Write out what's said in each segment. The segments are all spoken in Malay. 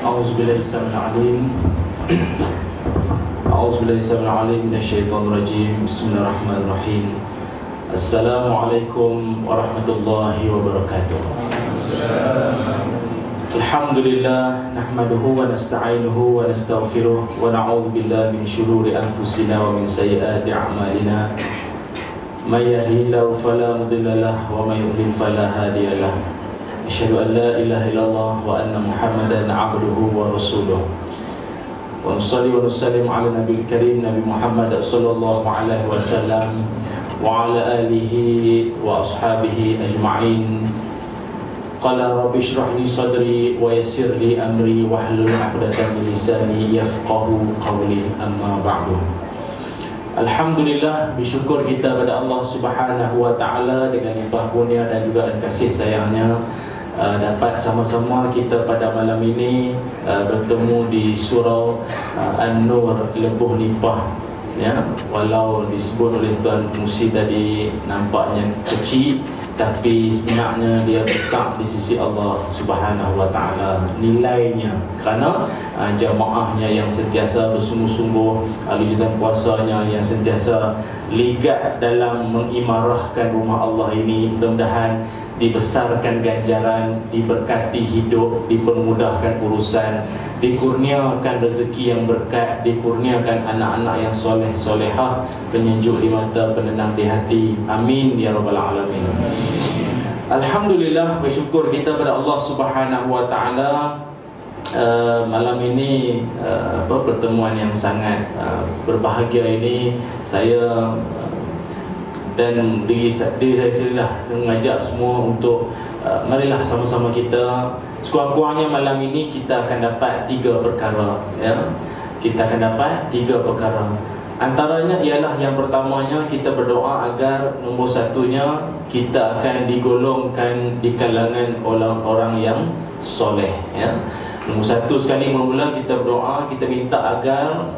أعوذ بالله السميع العليم. أعوذ بالله السميع العليم من الشيطان الرجيم. بسم الله الرحمن الرحيم. السلام عليكم ورحمة الله وبركاته. الحمد لله نحمده ونستعينه ونستغفره ونعوذ بالله من شرور أنفسنا ومن سيئات أعمالنا. من يهدي الله فلا مضل له ومن يضلل فلا هادي له. أشهد أن لا إله إلا الله وأن محمدا عبده ورسوله. ونصلي ونسلم على النبي الكريم نبي محمد صلى الله عليه وسلم وعلى آله وأصحابه أجمعين. قال رب اشرح لي صدري ويسر لي أمري واحلل عقدة من لساني يفقه قولي أما بعد. Alhamdulillah bersyukur kita pada Allah Subhanahu wa taala dengan limpah kurnia dan juga kasih sayangnya. Uh, dapat sama-sama kita pada malam ini uh, bertemu di surau uh, An-Nur lebuh limpah ya walau disebut oleh tuan Musi tadi nampaknya kecil tapi sebenarnya dia besar di sisi Allah Subhanahu wa taala nilainya. Kerana uh, jamaahnya yang sentiasa bersungguh-sungguh ahli puasanya yang sentiasa ligat dalam mengimarahkan rumah Allah ini. Mudah-mudahan dibesarkan ganjaran, diberkati hidup, dipermudahkan urusan, dikurniakan rezeki yang berkat, dikurniakan anak-anak yang soleh solehah, penyejuk di mata, penenang di hati. Amin ya rabbal alamin. Alhamdulillah bersyukur kita pada Allah Subhanahu wa taala uh, malam ini uh, apa pertemuan yang sangat uh, berbahagia ini saya dan diri, diri saya sendiri lah mengajak semua untuk uh, marilah sama-sama kita. Sekurang-kurangnya malam ini kita akan dapat tiga perkara ya. Kita akan dapat tiga perkara. Antaranya ialah yang pertamanya kita berdoa agar nombor satunya kita akan digolongkan di kalangan orang-orang yang soleh ya. Nombor satu sekali mula-mula kita berdoa kita minta agar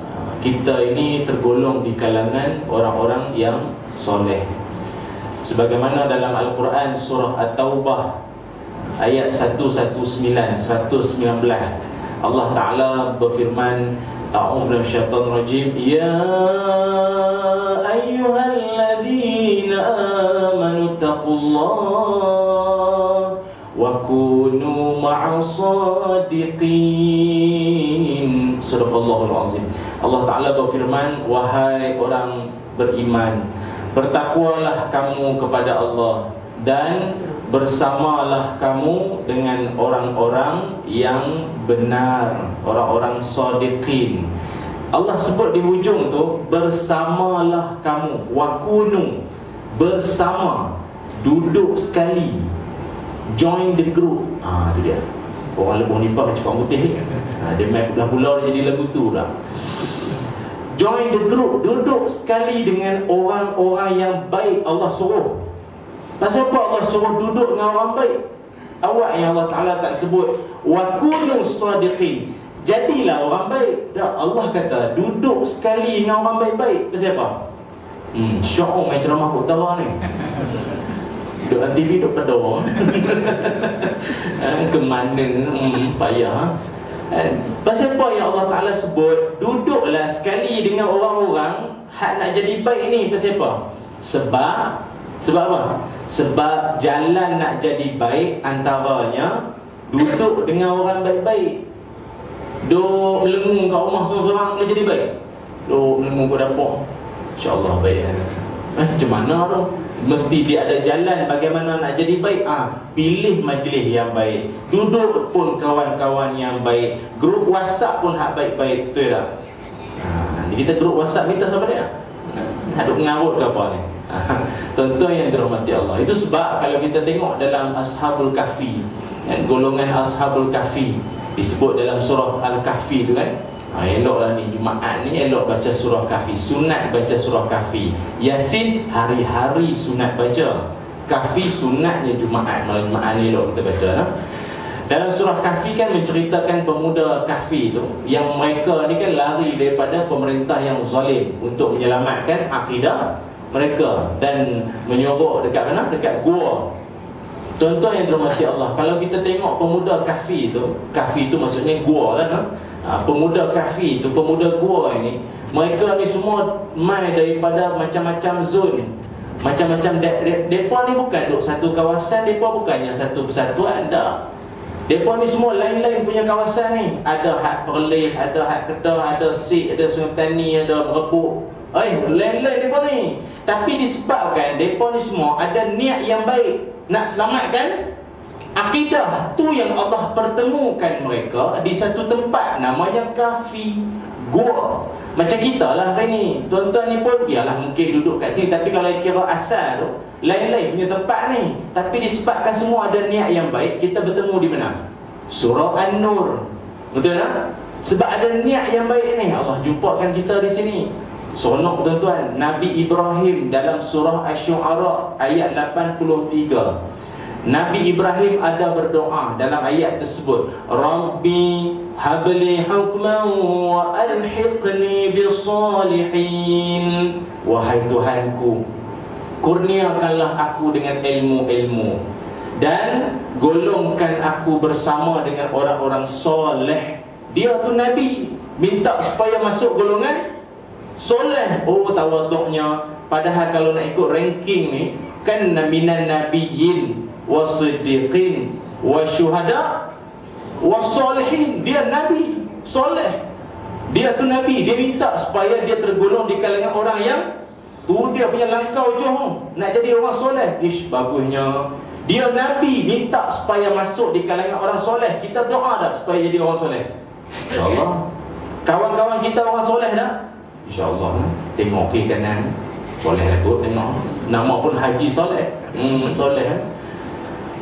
kita ini tergolong di kalangan orang-orang yang soleh. Sebagaimana dalam Al-Quran surah At-Taubah ayat 119 119 Allah Taala berfirman A'udzu minasyaitonir rajim. Ya ayyuhalladzina amanu taqullaha wa kunu ma'as sadiqin Sadaqallahul azim Allah Ta'ala berfirman Wahai orang beriman Bertakwalah kamu kepada Allah Dan bersamalah kamu dengan orang-orang yang benar Orang-orang sadiqin. Allah sebut di hujung tu Bersamalah kamu Wakunu Bersama Duduk sekali Join the group. Ah, tu dia. Orang lebuh nipah cakap putih. Ha, Dia main belah pulau dia jadi lagu tu lah Join the group. Duduk sekali dengan orang-orang yang baik Allah suruh. Pasal apa Allah suruh duduk dengan orang baik? Awak yang Allah Ta'ala tak sebut. Wakunu sadiqin. Jadilah orang baik. Dah Allah kata Duduk sekali dengan orang baik-baik. Pasal apa? Hmm, syok main ceramah utara ni. Duduk dalam TV duduk pada orang Kemana? Hmm, Payah pasal apa yang Allah Ta'ala sebut Duduklah sekali dengan orang-orang Hak nak jadi baik ni Pasal apa? Sebab Sebab apa? Sebab jalan nak jadi baik Antaranya Duduk dengan orang baik-baik Duduk melengung kat rumah seorang-seorang Boleh jadi baik Duduk melengung kat dapur InsyaAllah baik eh, Macam mana tu? Mesti dia ada jalan bagaimana nak jadi baik ah, Pilih majlis yang baik Duduk pun kawan-kawan yang baik Grup whatsapp pun hak baik-baik Betul tak? Ha, kita grup whatsapp minta siapa dia? Haduk ngarut ke apa ni? Tuan-tuan yang dirahmati Allah Itu sebab kalau kita tengok dalam Ashabul Kahfi kan, Golongan Ashabul Kahfi Disebut dalam surah Al-Kahfi tu kan Ha, eloklah ni Jumaat ni elok baca surah kahfi Sunat baca surah kahfi Yasin hari-hari sunat baca Kahfi sunatnya Jumaat Malam Jumaat ni elok kita baca no? Dalam surah kahfi kan menceritakan pemuda kahfi tu Yang mereka ni kan lari daripada pemerintah yang zalim Untuk menyelamatkan akidah mereka Dan menyobok dekat mana? Dekat gua Tuan-tuan yang dirahmati Allah Kalau kita tengok pemuda kahfi itu Kahfi itu maksudnya gua kan ha? Pemuda kahfi itu, pemuda gua ini Mereka ni semua Mai daripada macam-macam zon Macam-macam Mereka ni bukan duduk satu kawasan Mereka bukannya satu persatuan Tak. Mereka ni semua lain-lain punya kawasan ni. Ada hak perlih, ada hak kedah, ada sik, ada sungai petani, ada berebuk Eh, lain-lain mereka ni. Tapi disebabkan mereka ni semua ada niat yang baik. Nak selamatkan akidah tu yang Allah pertemukan mereka di satu tempat. Namanya kafi gua. Macam kita lah hari ni. Tuan-tuan ni pun biarlah mungkin duduk kat sini. Tapi kalau kira asal tu lain-lain punya tempat ni. Tapi disebabkan semua ada niat yang baik kita bertemu di mana? Surah an-nur. Betul tak? Sebab ada niat yang baik ni Allah jumpakan kita di sini Sonok tuan-tuan Nabi Ibrahim dalam surah Ash-Shu'ara Ayat 83 Nabi Ibrahim ada berdoa dalam ayat tersebut Rabbi habli hukman wa alhiqni bisalihin Wahai Tuhanku Kurniakanlah aku dengan ilmu-ilmu Dan golongkan aku bersama dengan orang-orang soleh. Dia tu Nabi Minta supaya masuk golongan Soleh. Oh tawaduknya. Padahal kalau nak ikut ranking ni Kan minan nabiyyin Wasiddiqin Wasyuhada Wasolihin Dia nabi Soleh. Dia tu nabi Dia minta supaya dia tergolong di kalangan orang yang Tu dia punya langkau je Nak jadi orang soleh. Ish bagusnya. Dia nabi minta supaya masuk di kalangan orang soleh. Kita doa tak supaya jadi orang soleh. InsyaAllah. Kawan-kawan kita orang soleh tak? InsyaAllah Tengok kiri kanan Boleh lah kot tengok Nama pun Haji Soleh. Hmm Soleh eh?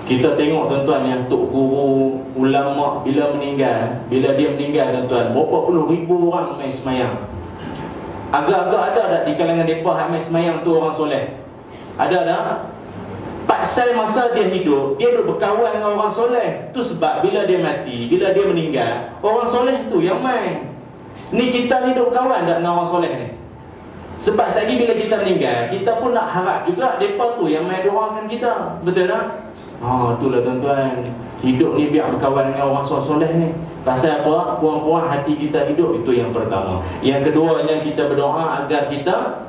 Kita tengok tuan-tuan yang Tok Guru Ulama Bila meninggal Bila dia meninggal tuan-tuan Berapa puluh ribu orang main semayang. Agak-agak ada tak di kalangan mereka Yang main semayang tu orang soleh? Ada tak? Pasal masa dia hidup Dia duduk berkawan dengan orang soleh. Tu sebab bila dia mati Bila dia meninggal Orang soleh tu yang main Ni kita ni duk kawan tak dengan orang soleh ni. Sebab lagi bila kita meninggal Kita pun nak harap juga Mereka tu yang main doakan kita. Betul tak? Ha, itulah tuan-tuan. Hidup ni biar berkawan dengan orang soleh ni. Pasal apa? Puan-puan hati kita hidup Itu yang pertama. Yang kedua yang kita berdoa agar kita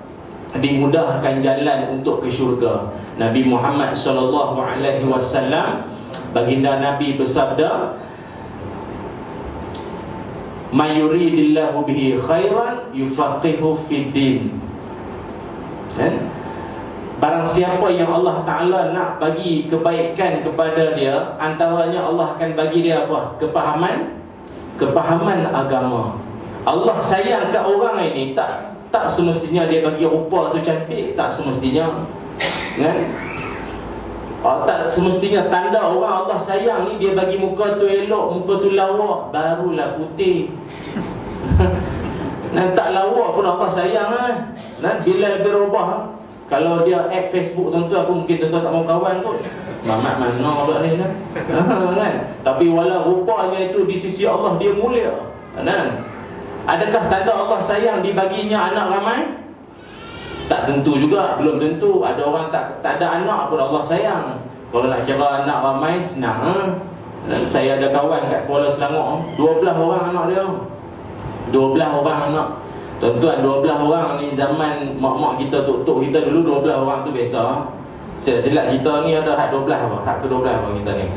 Dimudahkan jalan untuk ke syurga. Nabi Muhammad SAW Baginda Nabi bersabda mayuridillahu bihi khairan yufaqihu fid din. Kan? Barang siapa yang Allah taala nak bagi kebaikan kepada dia antaranya Allah akan bagi dia apa? Kepahaman? Kepahaman agama. Allah sayang kat orang ini tak tak semestinya dia bagi rupa tu cantik tak semestinya. Kan Oh, tak semestinya tanda orang Allah sayang ni dia bagi muka tu elok, muka tu lawa, barulah putih. Dan tak lawa pun Allah sayang ah. Nah, bila lebih robah. Kalau dia add Facebook tentu aku mungkin tentu tak mau kawan kot. Mamat mana pula ni kan? Tapi walau rupanya itu di sisi Allah dia mulia. Kan? Adakah tanda Allah sayang dibaginya anak ramai? Tak tentu juga, belum tentu Ada orang tak tak ada anak pun Allah sayang Kalau nak kira anak ramai, senang ha? Saya ada kawan kat Kuala Selangor 12 orang anak dia 12 orang anak Tuan-tuan, 12 orang ni zaman mak-mak kita, tok-tok kita dulu 12 orang tu biasa? Silap-silap kita ni ada hak 12 apa? Hak ke-12 apa kita ni?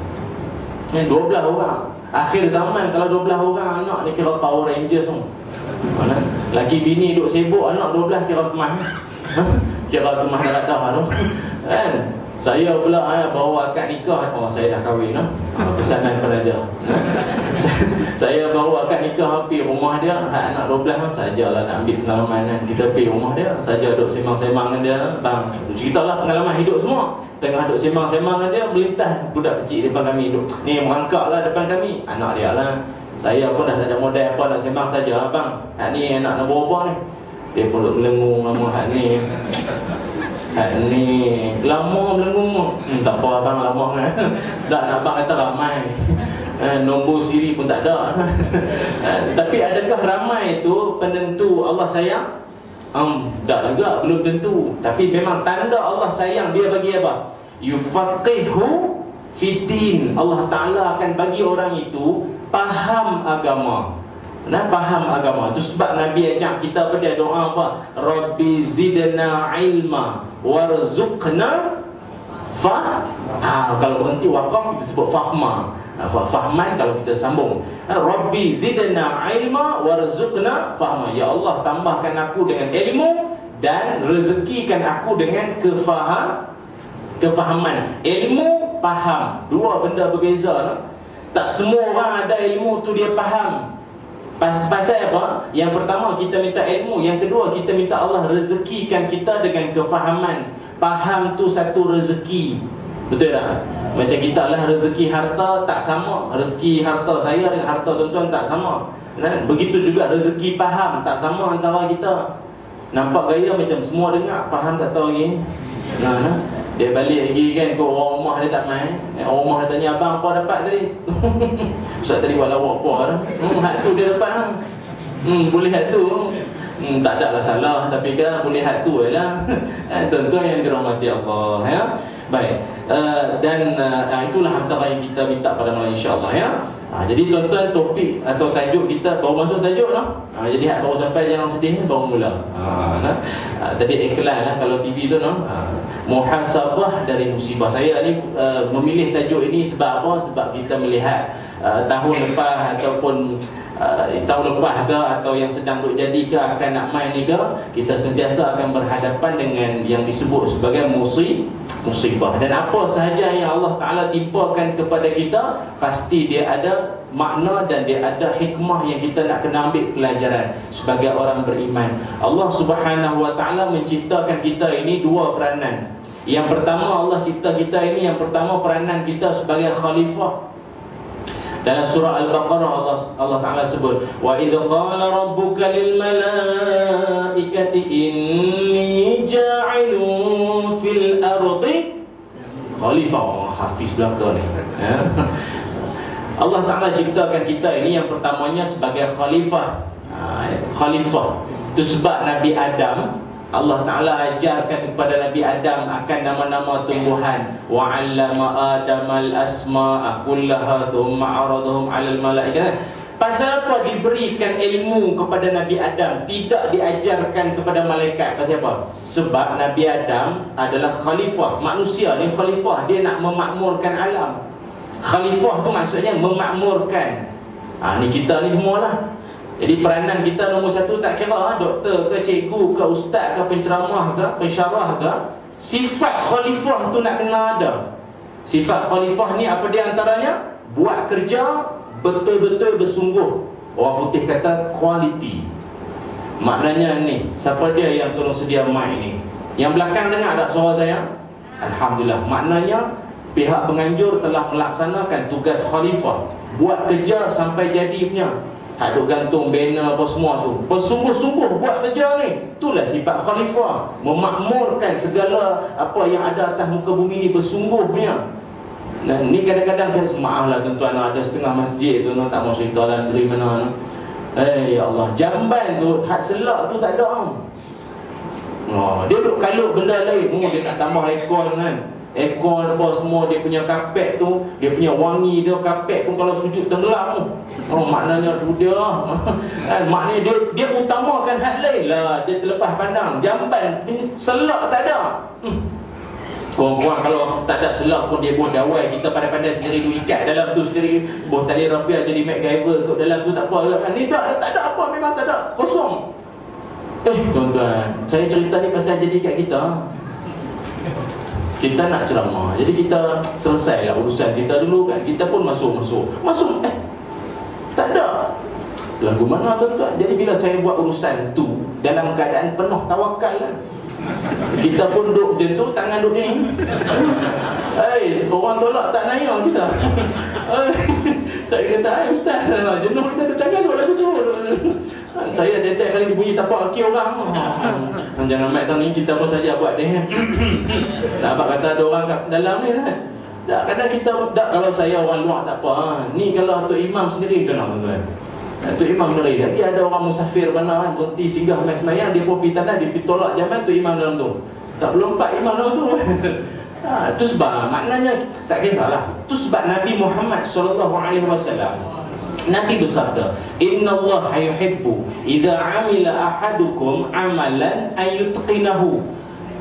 Ni 12 orang Akhir zaman kalau 12 orang anak ni kira Power Rangers semua Laki bini duk sibuk anak 12 kira kemah Kira rumah dah dah tu Kan? Saya pula eh, bawa akad nikah. Oh saya dah kahwin no? Pesanan peraja Saya bawa akad nikah hampir rumah dia. Hak anak 12 kan Sajalah nak ambil pengalaman kan Kita pergi rumah dia. Saja duduk semang-semang dengan dia. Bang Cerita lah pengalaman hidup semua. Tengah duduk semang-semang dengan dia Melintas budak kecil depan kami duduk. Ni merangkak lah depan kami. Anak dia lah. Saya pun dah tak ada modal apa Nak semang saja Bang. Ni anak nak berubah ni dia pun duduk melengung lama hak ni. Hak ni. Lama melengung. Hmm, Tak apa abang lama. Kan nak abang kata ramai. Eh, Nombor siri pun tak ada. Eh, Tapi adakah ramai itu Penentu Allah sayang? Hmm, tak juga, belum tentu. Tapi memang tanda Allah sayang Dia bagi apa? Yufaqihu Fidin Allah Ta'ala akan bagi orang itu Faham agama Nah, faham agama Itu sebab Nabi ajak kita pada doa apa? Rabbi zidna ilma Warzuqna Fah. Ha, Kalau berhenti wakaf kita sebut fahma. Ha, Fahman kalau kita sambung. Ha, Rabbi zidna ilma Warzuqna fahma. Ya Allah tambahkan aku dengan ilmu Dan rezekikan aku dengan kefaham Kefahaman. Ilmu, faham. Dua benda berbeza? Tak semua orang ada ilmu tu dia faham Pasal apa? Yang pertama kita minta ilmu. Yang kedua kita minta Allah rezekikan kita dengan kefahaman. Faham tu satu rezeki. Betul tak? Macam kita lah rezeki harta tak sama. Rezeki harta saya dengan harta tuan-tuan tak sama. Dan Begitu juga rezeki faham tak sama antara kita. Nampak gaya macam semua dengar Faham tak tahu lagi? Nah, nah. Dia balik lagi kan ke orang rumah dia tak main. Orang rumah dia tanya abang apa dapat tadi? Ustaz tadi buat lawak apa? Kan hmm, Hak tu dia dapat lah hmm, Boleh hak tu hmm, Tak ada lah salah Tapi kan boleh hak tu lah eh, Tentu yang dirahmati Allah ya? Baik uh, Dan uh, itulah antara yang kita minta pada malam insyaAllah ya Ha, jadi tuan-tuan topik atau tajuk kita baru masuk tajuk lah. Ha, jadi hak baru sampai jangan sedih baru mula. Ha, nah. ha, tadi iklan lah kalau TV tu no. Ha, muhasabah dari musibah. Saya ni uh, memilih tajuk ini sebab apa? Sebab kita melihat uh, tahun lepas ataupun uh, tahun lepas ke atau yang sedang duk jadi ke akan nak main ni ke kita sentiasa akan berhadapan dengan yang disebut sebagai musib musibah. Dan apa sahaja yang Allah Taala timpakan kepada kita pasti dia ada makna dan dia ada hikmah yang kita nak kena ambil pelajaran sebagai orang beriman. Allah Subhanahu Wa Taala menciptakan kita ini dua peranan. Yang pertama Allah cipta kita ini. Yang pertama peranan kita sebagai khalifah dalam surah Al-Baqarah Allah Allah Taala sebut wa idz qala rabbuka lil malaikati inni ja'ilun fil ardi. Khalifah oh, hafiz belaka ni. Ya. Allah Taala ciptakan kita ini yang pertamanya sebagai khalifah. Ha, khalifah. Itu sebab Nabi Adam Allah Ta'ala ajarkan kepada Nabi Adam akan nama-nama tumbuhan. Wa 'allama Adam al-asma'a kullaha thumma 'aradahum 'alal malaikat Pasal apa diberikan ilmu kepada Nabi Adam? Tidak diajarkan kepada malaikat. Pasal apa? Sebab Nabi Adam adalah khalifah. Manusia ni khalifah. Dia nak memakmurkan alam. Khalifah tu maksudnya memakmurkan. Ha, Ni kita ni semualah jadi peranan kita nombor satu tak kira ha? Doktor ke cikgu ke ustaz ke penceramah ke pensyarah ke Sifat khalifah tu nak kena ada. Sifat khalifah ni apa dia antaranya? Buat kerja betul-betul bersungguh. Orang putih kata quality. Maknanya ni Siapa dia yang tolong sedia mic ni? Yang belakang dengar tak suara saya? Alhamdulillah. Maknanya Pihak penganjur telah melaksanakan tugas khalifah. Buat kerja sampai jadi punya Hak duk gantung banner apa semua tu. Bersungguh-sungguh buat kerja ni. Itulah sifat khalifah. Memakmurkan segala apa yang ada atas muka bumi ni Bersungguhnya. Dan ni kadang-kadang kan Maaf lah tuan-tuan Ada setengah masjid tu Tak mau cerita dalam negeri mana no. Eh ya Allah Jamban tu Hak selak tu tak ada oh, Dia duk kalut benda lain. Oh, Dia tak tambah aircon kan Aircon apa semua dia punya kapet tu Dia punya wangi dia kapet pun kalau sujud tenggelam. Oh maknanya tu dia. Kan, Maknanya dia, dia utamakan hal lain. Lah Dia terlepas pandang. Jamban selak tak ada. Hmm. Kurang-kurang kalau tak ada selak pun dia buat dawai. Kita pandai-pandai sendiri du ikat dalam tu sendiri. Buah tali rapiah jadi MacGyver kat dalam tu tak apa. Ni tak, tak ada apa. Memang tak ada. Kosong. Eh tuan-tuan Saya cerita ni pasal jadi kat kita kita nak ceramah. Jadi kita selesailah urusan kita dulu kan. Kita pun masuk-masuk. Masuk eh Tak ada. Lagu mana tuan-tuan? Jadi bila saya buat urusan tu Dalam keadaan penuh tawakal lah. Kita pun duduk macam tu Tangan duduk ni. Hei Orang tolak tak naik kita Saya kata Hai ustaz Jenuh kita ke tangan Buat lagu tu. Saya tiap-tiap kali dibunyi tapak kaki orang. Jangan ambil tahun ni Kita pun saja buat dia. Nampak kata ada orang kat dalam ni kan? Tak, kadang kita tak, Kalau saya orang luar tak apa ha. Ni kalau Tok Imam sendiri macam mana tuan? Tok Imam sendiri Tapi ada orang musafir mana kan? Berhenti singgah main semayang Dia pun pergi tanah Dia pergi tolak jaman Tok Imam dalam tu. Tak belum empat imam dalam tu Ha, itu sebab maknanya tak kisahlah. Itu sebab Nabi Muhammad sallallahu alaihi wasallam Nabi bersabda, "Inna Allah yuhibbu idza 'amila ahadukum amalan ayutqinahu."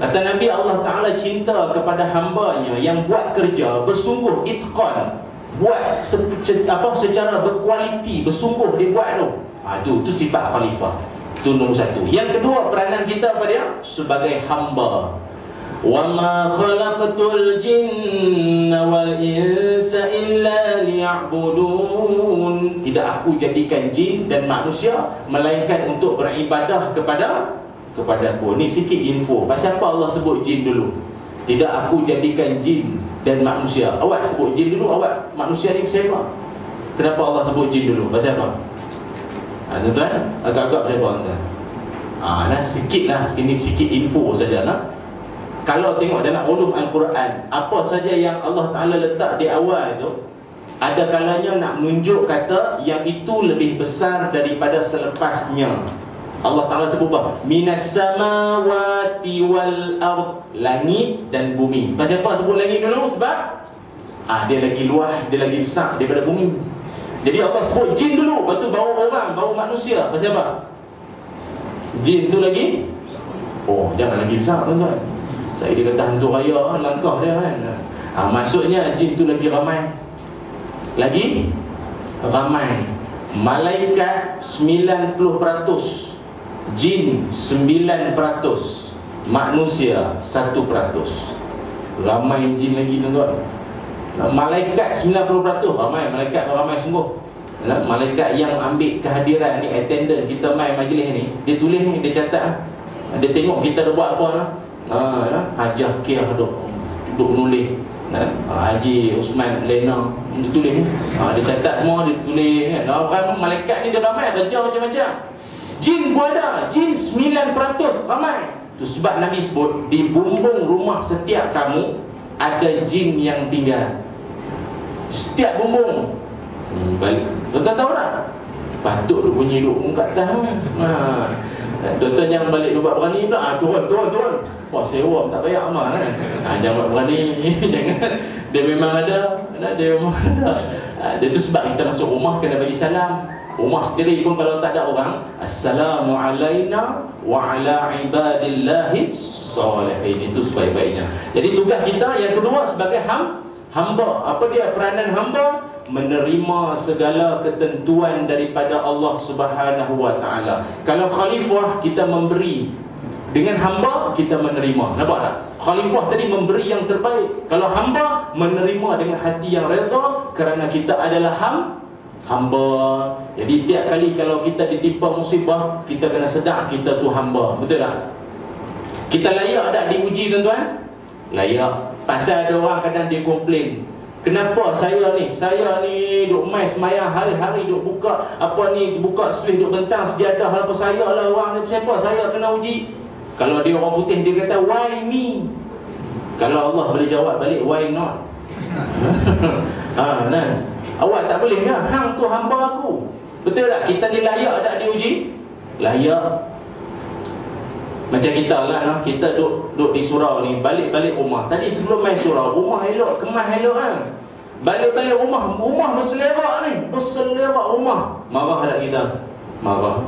Kata Nabi Allah Taala cinta kepada hamba-Nya yang buat kerja bersungguh itqan, buat se apa secara berkualiti, bersungguh dia buat tu. Ha tu tu sifat khalifah. Itu nombor satu. Yang kedua peranan kita apa dia? Sebagai hamba. وَمَا خَلَقْتُ الْجِنَّ وَالْإِنسَ إِلَّا لِيَعْبُدُونَ Tidak aku jadikan jin dan manusia Melainkan untuk beribadah kepada kepada aku Ini sikit info Pasal apa Allah sebut jin dulu Tidak aku jadikan jin dan manusia Awak sebut jin dulu Awak manusia ni pasal apa Kenapa Allah sebut jin dulu Pasal apa ha, Tuan-tuan Agak-agak pasal apa tuan? Ha, nah, sikit lah Ini sikit info saja nah kalau tengok dalam ulum Al-Quran apa saja yang Allah Taala letak di awal itu ada kalanya nak menunjuk kata yang itu lebih besar daripada selepasnya. Allah Taala sebut apa? Minas samawati wal ard langit dan bumi. Pasal apa sebut langit dulu? Sebab ah dia lagi luas dia lagi besar daripada bumi. Jadi Allah sebut jin dulu lepas tu bawa orang bawa manusia. Pasal apa? Jin tu lagi oh jangan lagi besar tuan-tuan saya dia kata hantu raya langkah dia kan. Ha, maksudnya jin tu lagi ramai. Lagi ramai. Malaikat 90%. Jin 9%. Manusia 1%. Ramai jin lagi tuan-tuan. Malaikat 90% ramai malaikat ramai sungguh. Malaikat yang ambil kehadiran ni attendant kita main majlis ni, dia tulis ni, dia catat Dia tengok kita dah buat apa lah ha, ya? Haji Akir duk, duk nulis ha, Haji Usman Lena Dia tulis ha, Dia catat semua Dia tulis kan? Orang malaikat ni dia ramai Kerja macam-macam Jin pun ada Jin 9% ramai Itu sebab Nabi sebut Di bumbung rumah setiap kamu Ada jin yang tinggal Setiap bumbung hmm, Balik Tuan-tuan tahu tak? Patut tu bunyi duk kat atas ha. Tuan-tuan jangan balik duk buat berani pula. Ha, Turun, turun, turun. Wah sewa tak payah amal kan. Ha, Jangan berani Jangan. Dia memang ada Dia memang ada. Ha, Dia tu sebab kita masuk rumah Kena bagi salam. Rumah sendiri pun kalau tak ada orang Assalamualaikum Wa ala ibadillahi Salihin. Itu sebaik-baiknya. Jadi tugas kita yang kedua sebagai ham, hamba. Apa dia peranan hamba Menerima segala ketentuan daripada Allah subhanahu wa ta'ala. Kalau khalifah kita memberi. Dengan hamba kita menerima. Nampak tak? Khalifah tadi memberi yang terbaik. Kalau hamba menerima dengan hati yang reda Kerana kita adalah ham Hamba. Jadi tiap kali kalau kita ditimpa musibah Kita kena sedar kita tu hamba. Betul tak? Kita layak tak diuji tuan-tuan? Layak. Pasal ada orang kadang dia komplain Kenapa saya ni Saya ni duk main semayang Hari-hari duk buka Apa ni Buka switch duk bentang sejadah Apa saya lah orang ni Siapa saya kena uji kalau dia orang putih dia kata why me? Kalau Allah boleh jawab balik why not? ha, nah. Awak tak boleh ya? Hang tu hamba aku. Betul tak? Kita ni layak tak diuji? Layak. Macam kita lah nah. Kita duduk, duduk di surau ni Balik-balik rumah Tadi sebelum main surau Rumah elok Kemas elok kan Balik-balik rumah Rumah berselerak ni Berselerak rumah Marah tak kita? Marah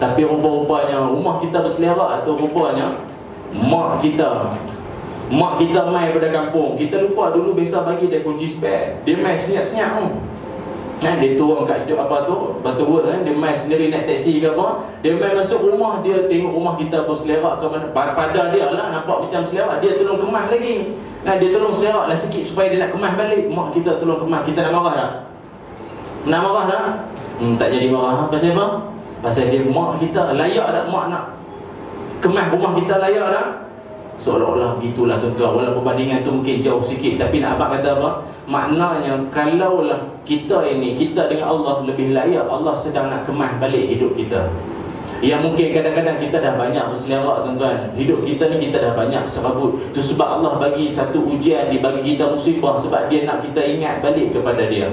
tapi rupa-rupanya rumah kita berselerak atau rupanya mak kita mak kita mai pada kampung. Kita lupa dulu biasa bagi dia kunci spare. Dia mai senyap-senyap tu. Kan dia turun kat apa tu, batu wood kan, dia mai sendiri naik taksi ke apa. Dia mai masuk rumah, dia tengok rumah kita berselerak ke mana. Pada dia lah nampak macam selerak, dia tolong kemas lagi. Nah, dia tolong selerak lah sikit supaya dia nak kemas balik. Mak kita tolong kemas, kita nak marah tak? Nak marah tak? Hmm, tak jadi marah. Pasal apa? Pasal dia mak kita layak tak mak nak kemas rumah kita layak tak? Seolah-olah begitulah tuan-tuan. Walaupun perbandingan tu mungkin jauh sikit. Tapi nak abang kata apa? Maknanya kalaulah kita ini Kita dengan Allah lebih layak Allah sedang nak kemas balik hidup kita. Yang mungkin kadang-kadang kita dah banyak berselerak tuan-tuan. Hidup kita ni kita dah banyak serabut. Itu sebab Allah bagi satu ujian Dia bagi kita musibah Sebab dia nak kita ingat balik kepada dia.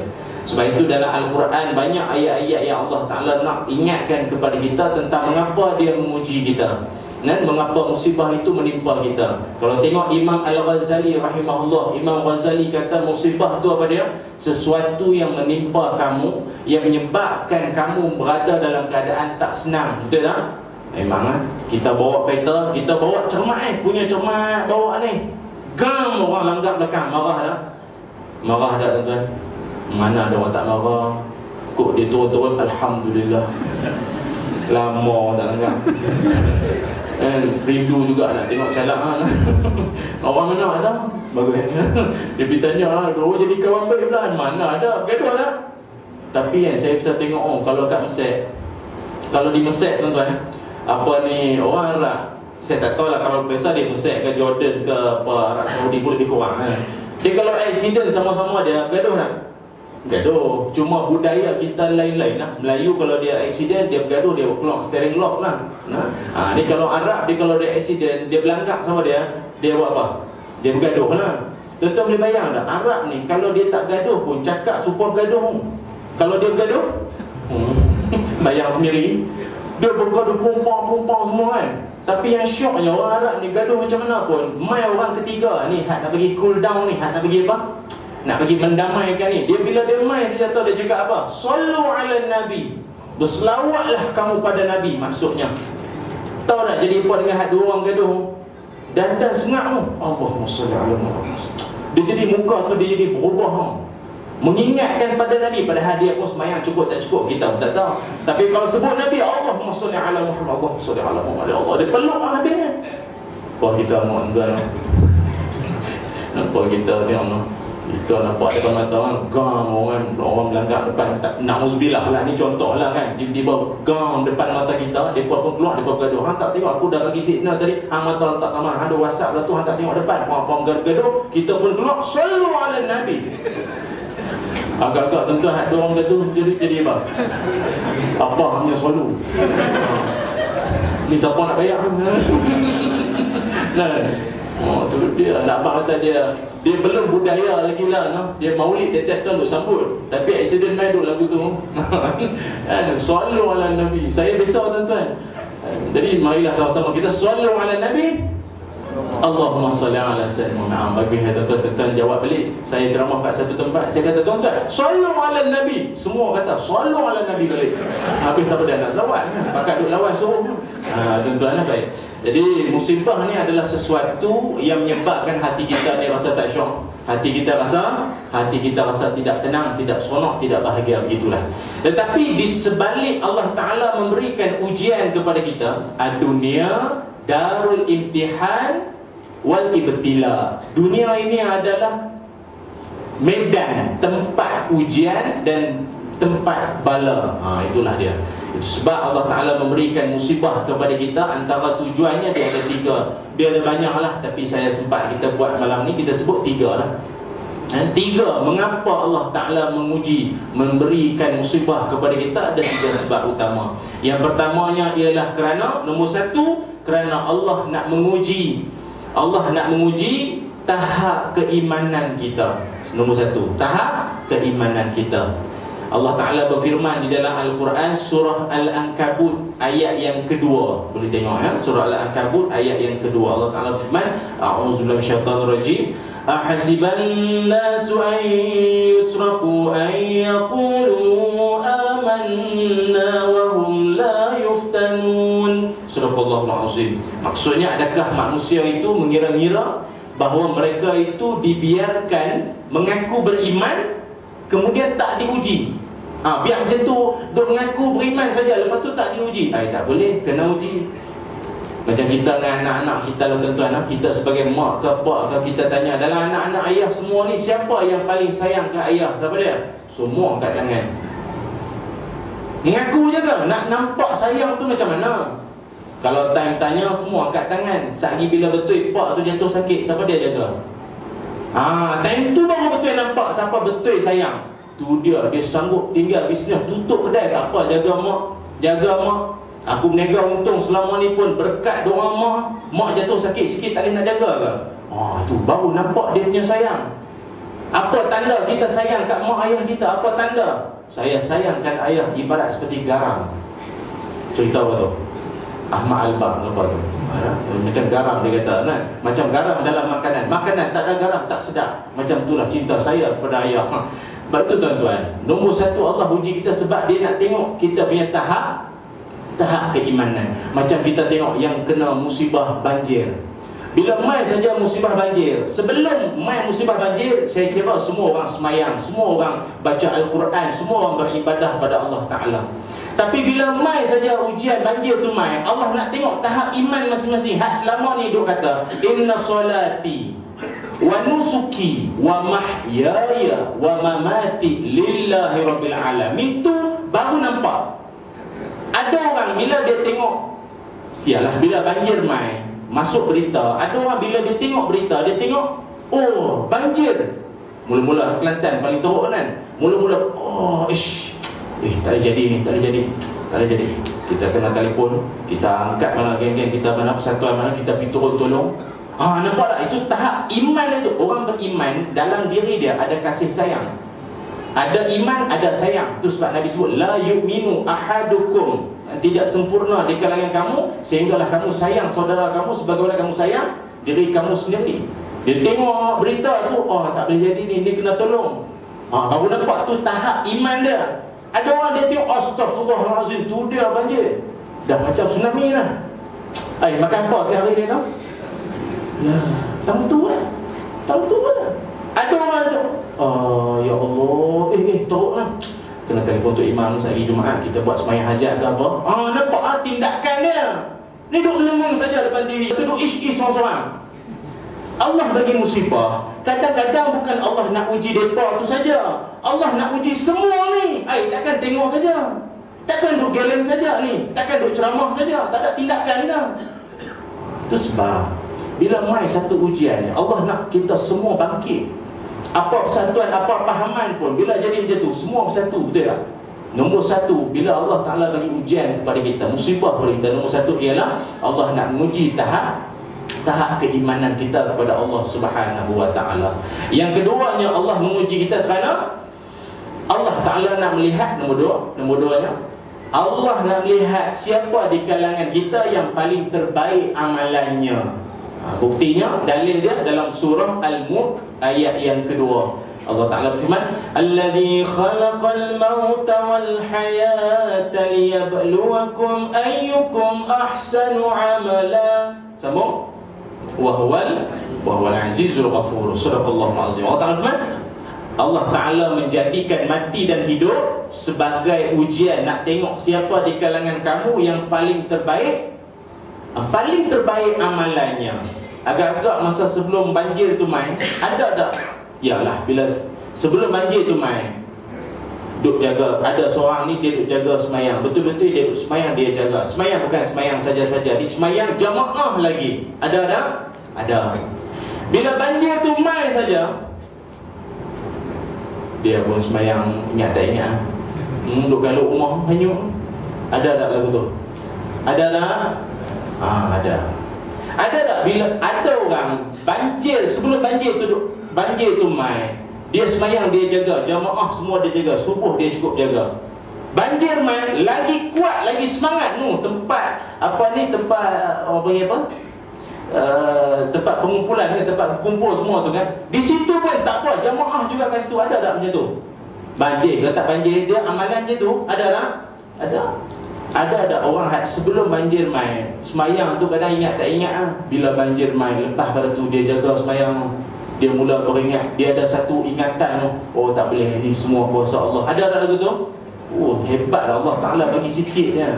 Sebab itu dalam Al-Quran banyak ayat-ayat yang Allah Ta'ala nak ingatkan kepada kita tentang mengapa dia menguji kita. Dan mengapa musibah itu menimpa kita? Kalau tengok Imam Al-Ghazali rahimahullah Imam Ghazali kata musibah itu apa dia? Sesuatu yang menimpa kamu Yang menyebabkan kamu berada dalam keadaan tak senang Betul tak? Memang lah Kita bawa kereta Kita bawa cermat eh Punya cermat bawa ni. Gam orang langgar belakang Marah dah. Marah dah tuan Mana ada orang tak marah? Kok dia turun-turun? Alhamdulillah Lama tak langgar Eh, rindu juga nak tengok calak ha. Orang mana ada? Bagus Dia pergi tanya ha, Dua jadi kawan baik pula Mana ada? Gaduh tak? Tapi kan saya bisa tengok oh, Kalau kat Mesir Kalau di Mesir tuan-tuan Apa ni Orang Arab Saya tak tahu lah Kalau biasa di Mesir ke Jordan ke apa Arab Saudi pun lebih kurang kan? Dia kalau accident sama-sama dia Gaduh tak? Gaduh. Cuma budaya kita lain-lain lah. Melayu kalau dia accident Dia bergaduh Dia keluar steering lock lah. Nah. ha, Ni kalau Arab Dia kalau dia accident Dia berlangkap sama dia Dia buat apa? Dia bergaduh lah. Tuan-tuan boleh bayang tak? Arab ni Kalau dia tak gaduh pun Cakap supaya bergaduh Kalau dia bergaduh hmm. Bayang sendiri. Dia bergaduh Pumpang-pumpang semua kan? Tapi yang syoknya orang Arab ni gaduh macam mana pun? Mai orang ketiga ni Had nak bagi cool down ni Had nak bagi apa nak bagi mendamaikan ni. Dia bila dia main saja tahu dia cakap apa? Sallu ala nabi. Berselawatlah kamu pada nabi maksudnya. Tahu tak jadi apa dengan hati orang gaduh? Dan dan sengak tu. Allahumma salli ala Muhammad. Dia jadi muka tu dia jadi berubah Mengingatkan pada Nabi. Pada hadiah pun semayang cukup tak cukup. Kita pun tak tahu. Tapi kalau sebut Nabi Allahumma salli ala Muhammad. Allahumma salli ala Muhammad. Ya Allah Dia peluk lah habisnya. Apa kita mohon tuan Nampak kita tengok kita nampak depan mata orang Gang orang Orang melanggar depan tak, Na'uzubillah lah Ni contoh lah kan. Tiba-tiba Gang depan mata kita Mereka pun keluar Mereka bergaduh Hang tak tengok Aku dah bagi signal tadi Hang mata letak kamar Hang ada whatsapp lah tu Hang tak tengok depan. Orang-orang bergaduh Kita pun keluar Selalu ala Nabi. Agak-agak tentu Ada orang gaduh Jadi jadi apa? Apa hanya selalu Ni siapa nak bayar? Nah Oh, tu dia nak abang kata dia dia belum budaya lagi lah no? Dia maulid tiap-tiap tahun duk sambut. Tapi accident main duk lagu tu. Kan? Selalu ala Nabi. Saya besar tuan-tuan. Jadi marilah sama-sama. Kita selalu ala Nabi. Allahumma salli ala sayyidina Muhammad. Bagi tuan-tuan jawab balik. Saya ceramah kat satu tempat. Saya kata tuan-tuan sallu ala nabi. Semua kata sallu ala nabi. Balik habis siapa dah nak selawat? Kan pakat duk lawan suruh. Ha tuan-tuan lah baik jadi musibah ni adalah sesuatu yang menyebabkan hati kita ni rasa tak syok hati kita rasa hati kita rasa tidak tenang tidak seronok tidak bahagia begitulah tetapi di sebalik Allah taala memberikan ujian kepada kita dunia darul imtihan wal ibtila. Dunia ini adalah medan tempat ujian dan tempat bala. Ha itulah dia. Sebab Allah Taala memberikan musibah kepada kita antara tujuannya dia ada tiga. Dia ada banyaklah tapi saya sempat kita buat malam ni kita sebut tiga lah. Dan tiga, mengapa Allah Ta'ala menguji Memberikan musibah kepada kita? Ada tiga sebab utama. Yang pertamanya ialah kerana Nombor satu kerana Allah nak menguji. Allah nak menguji tahap keimanan kita. Nombor satu Tahap keimanan kita Allah Ta'ala berfirman di dalam Al-Quran Surah Al-Ankabut Ayat yang kedua. Boleh tengok ya Surah Al-Ankabut Ayat yang kedua. Allah Ta'ala berfirman A'udzubillah syaitan rajim. Ahasiban nasu an yutraku An yakulu amanna Wahum la yuftanun. Surah Azim Maksudnya adakah manusia itu mengira-ngira Bahawa mereka itu dibiarkan Mengaku beriman Kemudian tak diuji ha, Biar macam tu Duk mengaku beriman saja Lepas tu tak diuji Ay, Tak boleh, kena uji Macam kita dengan anak-anak kita lah tuan-tuan ha? Kita sebagai mak ke pak ke Kita tanya Dalam anak-anak ayah semua ni Siapa yang paling sayang ke ayah Siapa dia? Semua kat tangan Mengaku je ke? Nak nampak sayang tu macam mana? Kalau time tanya semua angkat tangan Sehari bila betul pak tu jatuh sakit Siapa dia jaga? Ha, time tu baru betul nampak Siapa betul sayang Tu dia, dia sanggup tinggal bisnes Tutup kedai tak apa, jaga mak Jaga mak Aku meniaga untung selama ni pun Berkat doa mak Mak jatuh sakit sikit tak boleh nak jaga ke? Ha, tu baru nampak dia punya sayang Apa tanda kita sayang kat mak ayah kita? Apa tanda? Saya sayangkan ayah ibarat seperti garam Cerita apa tu? Ahmad Albar apa tu? Macam garam dia kata kan? Macam garam dalam makanan Makanan tak ada garam tak sedap Macam itulah cinta saya kepada ayah ha. Itu tuan-tuan Nombor satu Allah uji kita sebab dia nak tengok Kita punya tahap Tahap keimanan Macam kita tengok yang kena musibah banjir bila mai saja musibah banjir Sebelum mai musibah banjir Saya kira semua orang semayang Semua orang baca Al-Quran Semua orang beribadah pada Allah Ta'ala. Tapi bila mai saja ujian banjir tu mai Allah nak tengok tahap iman masing-masing. Hak selama ni duk kata Inna salati Wa nusuki Wa mahyaya Wa mamati Lillahi Rabbil Alamin. Itu baru nampak. Ada orang bila dia tengok Yalah bila banjir mai masuk berita ada orang bila dia tengok berita dia tengok oh banjir. Mula-mula Kelantan paling teruk kan? Mula-mula oh ish. Eh tak ada jadi ni tak ada jadi tak ada jadi. Kita kena telefon kita angkat mana geng-geng kita mana persatuan mana kita pergi turun tolong. Ah nampak tak? Itu tahap iman itu. Orang beriman dalam diri dia ada kasih sayang. Ada iman ada sayang. Itu sebab Nabi sebut la yu'minu ahadukum tidak sempurna di kalangan kamu sehinggalah kamu sayang saudara kamu sebagaimana kamu sayang diri kamu sendiri. Dia tengok berita tu oh tak boleh jadi ni ni kena tolong. Ha, baru nampak tu tahap iman dia. Ada orang dia tengok astagfirullahalazim tu dia banjir. Dah macam tsunami lah. Ay makan apa ke hari ni tau ya tahu tu lah. Tahu tu lah. Ada orang tu oh ya Allah. Eh eh teruk lah kena telefon untuk imam sehari Jumaat kita buat semayang hajat ke apa. Ah nampak ah tindakan dia. Ni duduk lengung saja depan TV tu duduk ish-ish seorang-seorang. Allah bagi musibah. Kadang-kadang bukan Allah nak uji mereka tu saja. Allah nak uji semua ni. Ay takkan tengok saja. Takkan duduk galen saja ni. Takkan duduk ceramah saja. Tak ada tindakan dah itu sebab bila mai satu ujian Allah nak kita semua bangkit apa persatuan, apa pahaman pun Bila jadi macam tu, semua bersatu, betul tak? Nombor satu, bila Allah Ta'ala bagi ujian kepada kita Musibah kepada kita Nombor satu ialah Allah nak menguji tahap Tahap keimanan kita kepada Allah Subhanahu Wa Ta'ala Yang keduanya Allah menguji kita kerana Allah Ta'ala nak melihat Nombor dua, nombor duanya Allah nak melihat siapa di kalangan kita yang paling terbaik amalannya buktinya dalil dia dalam surah Al-Mulk ayat yang kedua. Allah Taala berfirman, "Allazi khalaqal mauta wal hayata liyabluwakum ayyukum ahsanu amala." Sambung. Wa huwal wa huwal azizul ghafur. Sadaqallahu azim. Allah Taala berfirman, Allah Ta'ala menjadikan mati dan hidup sebagai ujian Nak tengok siapa di kalangan kamu yang paling terbaik Paling terbaik amalannya Agak-agak masa sebelum banjir tu main Ada tak? Yalah bila sebelum banjir tu main Duk jaga Ada seorang ni dia duk jaga semayang Betul-betul dia duk semayang dia jaga Semayang bukan semayang saja-saja Di semayang jamaah lagi Ada ada? Ada Bila banjir tu main saja Dia pun semayang ingat? Hmm, duk galuk rumah hanyut Ada tak lagu tu? Ada tak? Ah, ada ada tak bila ada orang banjir sebelum banjir tu banjir tu mai dia semayang dia jaga jamaah semua dia jaga subuh dia cukup jaga. Banjir mai lagi kuat lagi semangat. Tu tempat apa ni tempat orang panggil apa? Uh, tempat pengumpulan ni tempat kumpul semua tu kan. Di situ pun tak apa jamaah juga kat situ ada tak macam tu? Banjir kalau tak banjir dia amalan dia tu ada tak? Ada ada ada orang sebelum banjir mai semayang tu kadang ingat tak ingat ah. Bila banjir mai lepas pada tu dia jaga semayang. Dia mula beringat. Dia ada satu ingatan oh tak boleh. Ni semua kuasa Allah. Ada tak lagu tu? Oh hebatlah Allah Taala bagi sikit je.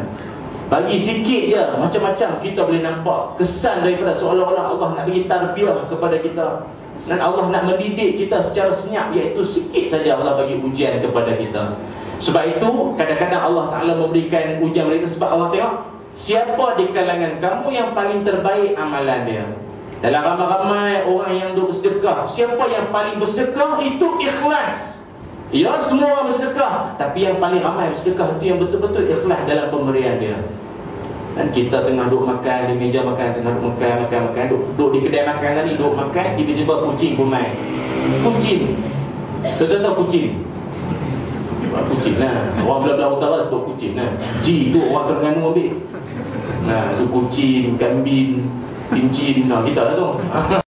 Bagi sikit je. Macam-macam. Kita boleh nampak kesan daripada seolah-olah Allah nak bagi tarbiyah kepada kita. Dan Allah nak mendidik kita secara senyap. Iaitu sikit saja Allah bagi ujian kepada kita sebab itu kadang-kadang Allah Ta'ala memberikan ujian mereka Sebab Allah tengok Siapa di kalangan kamu yang paling terbaik amalan dia? Dalam ramai-ramai orang yang duduk bersedekah Siapa yang paling bersedekah? Itu ikhlas. Ya semua bersedekah. Tapi yang paling ramai bersedekah itu yang betul-betul ikhlas dalam pemberian dia. Dan kita tengah duduk makan di meja makan Tengah duduk makan, makan, makan. Duduk, duduk di kedai makan tadi Duduk makan, tiba-tiba kucing pun main. Kucing. Tentu-tentu kucing kucing lah. Orang belah-belah utara sebut kucing lah. G tu orang Terengganu ambil. Nah, tu kucing, kambing, cincin, nah kita lah tu.